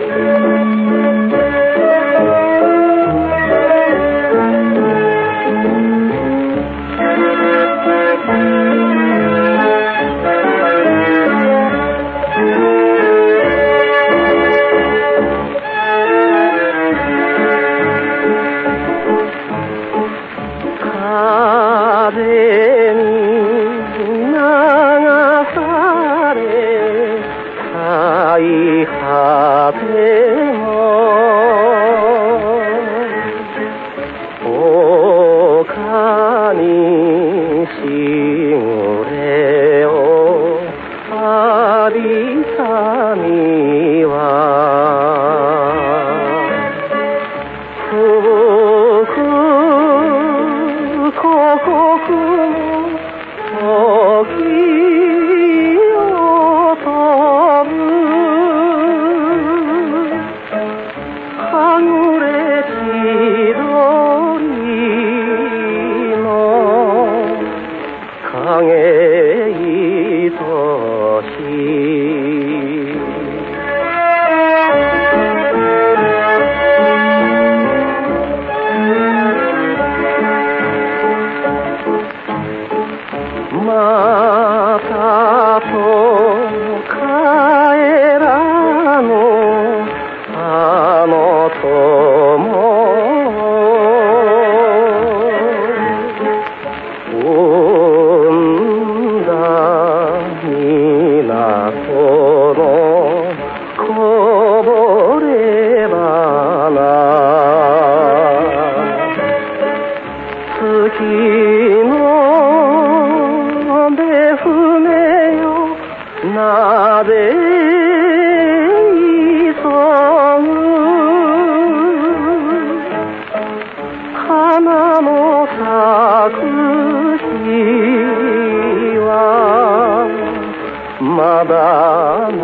Thank you. 향해 のこぼれ花の咲く Madame.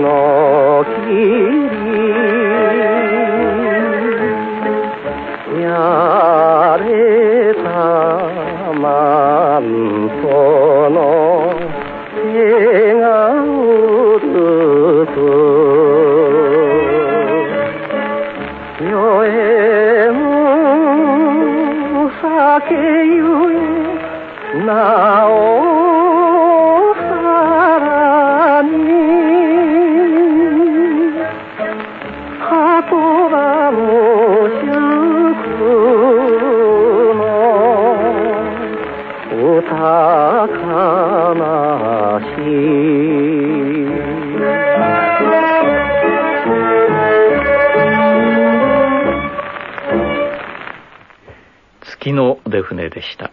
の霧やれたまんとの手がうつつよえも酒ゆえな月の出船でした。